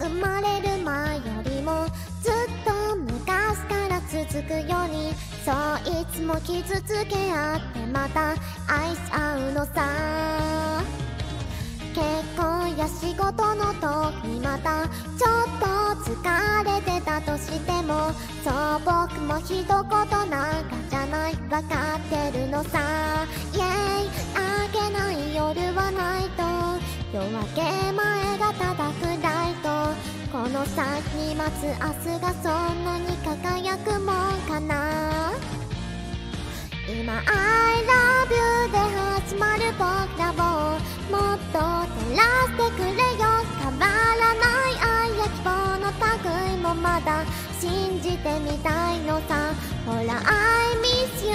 生まれる前よりもずっと昔から続くようにそいつも傷つけ合ってまた愛し合うのさ結婚や仕事の時またちょっと疲れてたとしてもそう僕も一言なかないと夜明け前がただ暗いとこの先に待つ明日がそんなに輝くもんかな？今「I love you」で始まる僕らをもっと照らしてくれよ。変わらない愛や希望の類もまだ信じてみたいのさ。ほら「I miss you」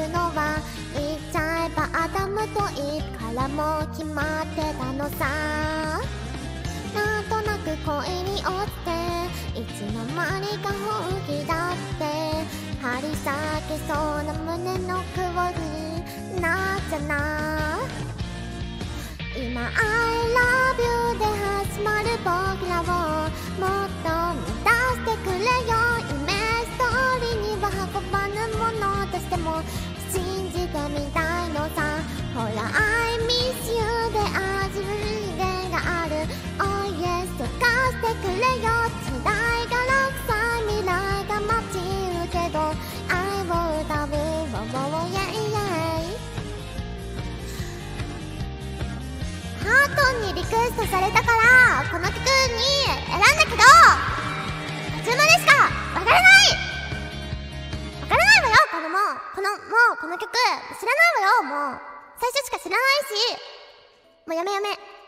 ダムとイブからも決まってたのさ。なんとなく恋に落ちていつの間にか本気だって。張り裂けそうな胸のクオリなっちゃな。今 I love you で始まる僕らをてくれよ時代が6歳未来が待ち受けど愛を歌う Oh yeah yeah ハートにリクエストされたからこの曲に選んだけど途中までしかわからない。わからないわよこのも。うこのもうこの曲知らないわよもう。最初しか知らないし。もうやめやめ。